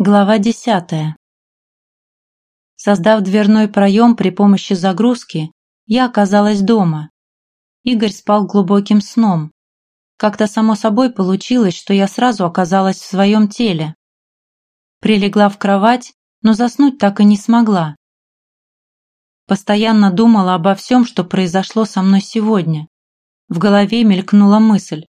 Глава десятая. Создав дверной проем при помощи загрузки, я оказалась дома. Игорь спал глубоким сном. Как-то само собой получилось, что я сразу оказалась в своем теле. Прилегла в кровать, но заснуть так и не смогла. Постоянно думала обо всем, что произошло со мной сегодня. В голове мелькнула мысль.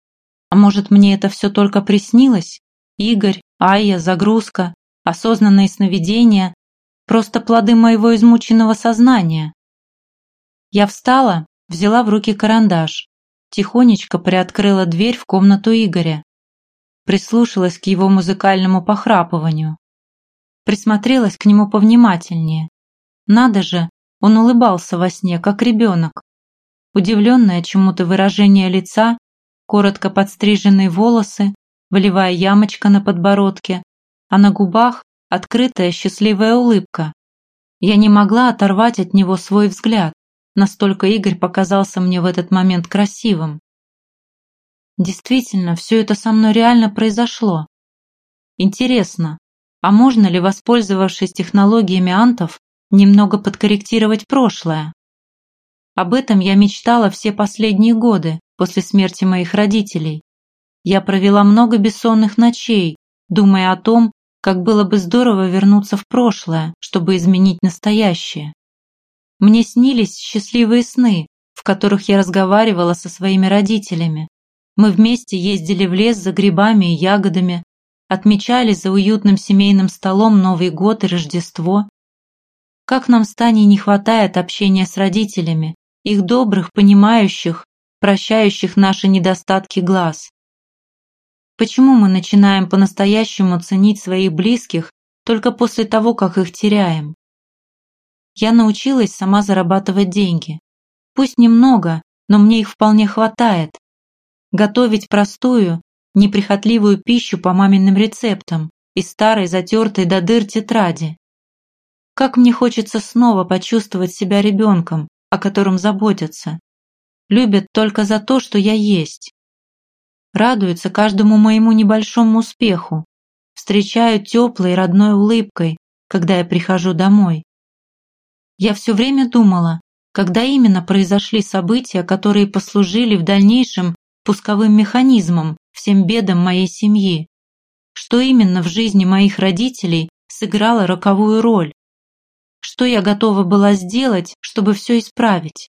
А может, мне это все только приснилось? Игорь, Айя, загрузка осознанные сновидения – просто плоды моего измученного сознания. Я встала, взяла в руки карандаш, тихонечко приоткрыла дверь в комнату Игоря, прислушалась к его музыкальному похрапыванию, присмотрелась к нему повнимательнее. Надо же, он улыбался во сне, как ребенок. Удивленное чему-то выражение лица, коротко подстриженные волосы, волевая ямочка на подбородке, а на губах открытая счастливая улыбка. Я не могла оторвать от него свой взгляд, настолько Игорь показался мне в этот момент красивым. Действительно, все это со мной реально произошло. Интересно, а можно ли, воспользовавшись технологиями антов, немного подкорректировать прошлое? Об этом я мечтала все последние годы после смерти моих родителей. Я провела много бессонных ночей, думая о том, как было бы здорово вернуться в прошлое, чтобы изменить настоящее. Мне снились счастливые сны, в которых я разговаривала со своими родителями. Мы вместе ездили в лес за грибами и ягодами, отмечали за уютным семейным столом Новый год и Рождество. Как нам с Таней не хватает общения с родителями, их добрых, понимающих, прощающих наши недостатки глаз. Почему мы начинаем по-настоящему ценить своих близких только после того, как их теряем? Я научилась сама зарабатывать деньги. Пусть немного, но мне их вполне хватает. Готовить простую, неприхотливую пищу по маминым рецептам из старой затертой до дыр тетради. Как мне хочется снова почувствовать себя ребенком, о котором заботятся. Любят только за то, что я есть радуются каждому моему небольшому успеху, встречают теплой родной улыбкой, когда я прихожу домой. Я все время думала, когда именно произошли события, которые послужили в дальнейшем пусковым механизмом всем бедам моей семьи, что именно в жизни моих родителей сыграло роковую роль, что я готова была сделать, чтобы все исправить.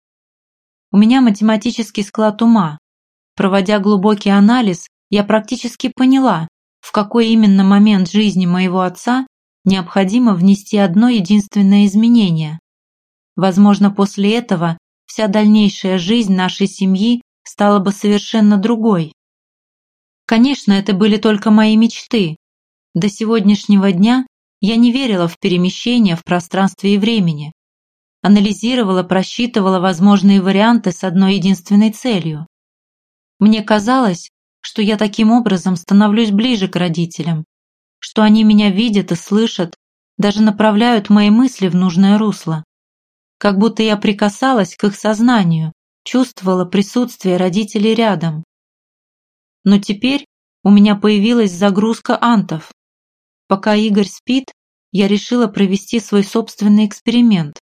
У меня математический склад ума, Проводя глубокий анализ, я практически поняла, в какой именно момент жизни моего отца необходимо внести одно единственное изменение. Возможно, после этого вся дальнейшая жизнь нашей семьи стала бы совершенно другой. Конечно, это были только мои мечты. До сегодняшнего дня я не верила в перемещение в пространстве и времени. Анализировала, просчитывала возможные варианты с одной единственной целью мне казалось, что я таким образом становлюсь ближе к родителям, что они меня видят и слышат, даже направляют мои мысли в нужное русло. Как будто я прикасалась к их сознанию, чувствовала присутствие родителей рядом. Но теперь у меня появилась загрузка антов. Пока Игорь спит, я решила провести свой собственный эксперимент.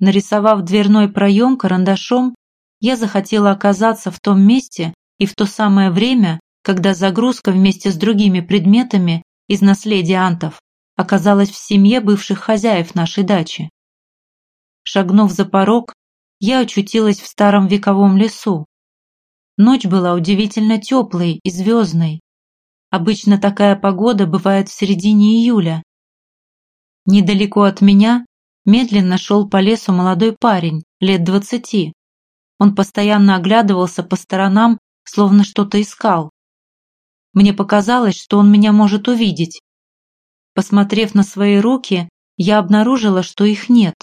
Нарисовав дверной проем карандашом, я захотела оказаться в том месте и в то самое время, когда загрузка вместе с другими предметами из наследия антов оказалась в семье бывших хозяев нашей дачи. Шагнув за порог, я очутилась в старом вековом лесу. Ночь была удивительно теплой и звездной. Обычно такая погода бывает в середине июля. Недалеко от меня медленно шел по лесу молодой парень, лет двадцати. Он постоянно оглядывался по сторонам, словно что-то искал. Мне показалось, что он меня может увидеть. Посмотрев на свои руки, я обнаружила, что их нет.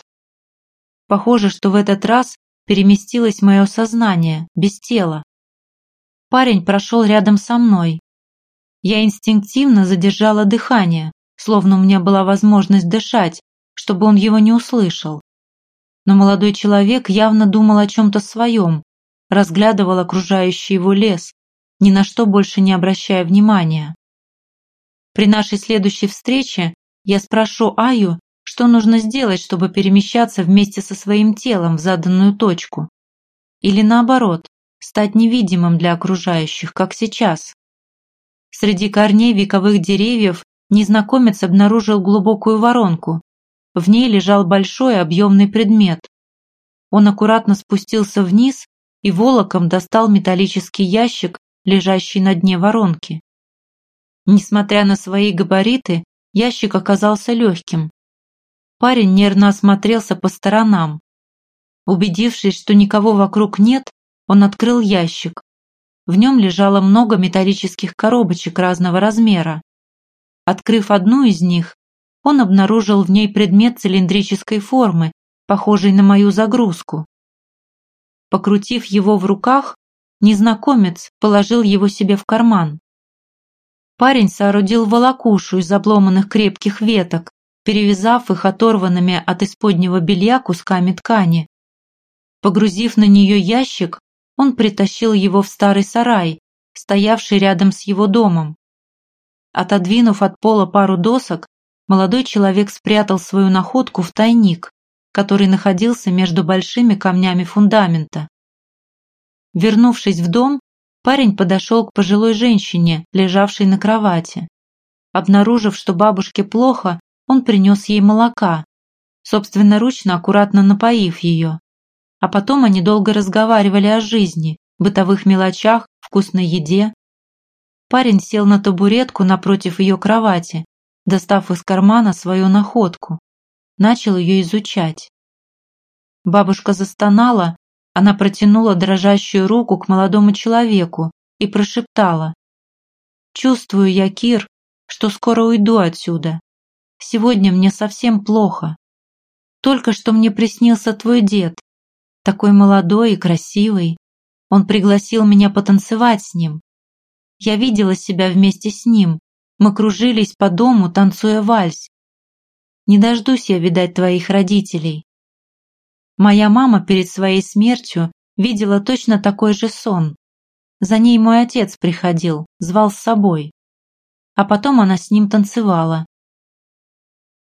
Похоже, что в этот раз переместилось мое сознание, без тела. Парень прошел рядом со мной. Я инстинктивно задержала дыхание, словно у меня была возможность дышать, чтобы он его не услышал но молодой человек явно думал о чем-то своем, разглядывал окружающий его лес, ни на что больше не обращая внимания. При нашей следующей встрече я спрошу Аю, что нужно сделать, чтобы перемещаться вместе со своим телом в заданную точку. Или наоборот, стать невидимым для окружающих, как сейчас. Среди корней вековых деревьев незнакомец обнаружил глубокую воронку. В ней лежал большой объемный предмет. Он аккуратно спустился вниз и волоком достал металлический ящик, лежащий на дне воронки. Несмотря на свои габариты, ящик оказался легким. Парень нервно осмотрелся по сторонам. Убедившись, что никого вокруг нет, он открыл ящик. В нем лежало много металлических коробочек разного размера. Открыв одну из них, он обнаружил в ней предмет цилиндрической формы, похожий на мою загрузку. Покрутив его в руках, незнакомец положил его себе в карман. Парень соорудил волокушу из обломанных крепких веток, перевязав их оторванными от исподнего белья кусками ткани. Погрузив на нее ящик, он притащил его в старый сарай, стоявший рядом с его домом. Отодвинув от пола пару досок, молодой человек спрятал свою находку в тайник, который находился между большими камнями фундамента. Вернувшись в дом, парень подошел к пожилой женщине, лежавшей на кровати. Обнаружив, что бабушке плохо, он принес ей молока, собственноручно аккуратно напоив ее. А потом они долго разговаривали о жизни, бытовых мелочах, вкусной еде. Парень сел на табуретку напротив ее кровати, достав из кармана свою находку. Начал ее изучать. Бабушка застонала, она протянула дрожащую руку к молодому человеку и прошептала. «Чувствую я, Кир, что скоро уйду отсюда. Сегодня мне совсем плохо. Только что мне приснился твой дед, такой молодой и красивый. Он пригласил меня потанцевать с ним. Я видела себя вместе с ним. Мы кружились по дому, танцуя вальс. Не дождусь я видать твоих родителей. Моя мама перед своей смертью видела точно такой же сон. За ней мой отец приходил, звал с собой. А потом она с ним танцевала.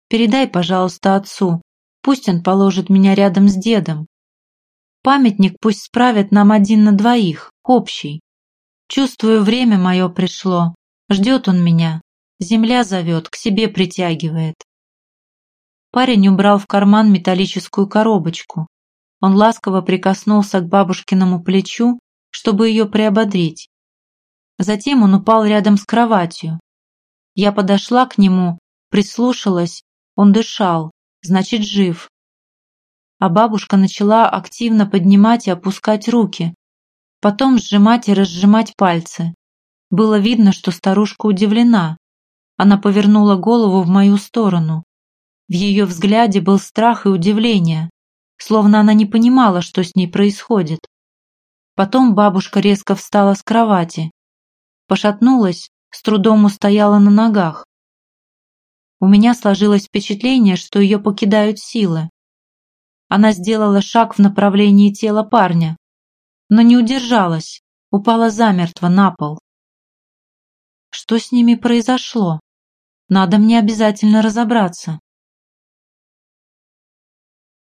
Передай, пожалуйста, отцу, пусть он положит меня рядом с дедом. Памятник пусть справят нам один на двоих, общий. Чувствую, время мое пришло. Ждет он меня. Земля зовет, к себе притягивает. Парень убрал в карман металлическую коробочку. Он ласково прикоснулся к бабушкиному плечу, чтобы ее приободрить. Затем он упал рядом с кроватью. Я подошла к нему, прислушалась, он дышал, значит жив а бабушка начала активно поднимать и опускать руки, потом сжимать и разжимать пальцы. Было видно, что старушка удивлена. Она повернула голову в мою сторону. В ее взгляде был страх и удивление, словно она не понимала, что с ней происходит. Потом бабушка резко встала с кровати, пошатнулась, с трудом устояла на ногах. У меня сложилось впечатление, что ее покидают силы. Она сделала шаг в направлении тела парня, но не удержалась, упала замертво на пол. Что с ними произошло? Надо мне обязательно разобраться.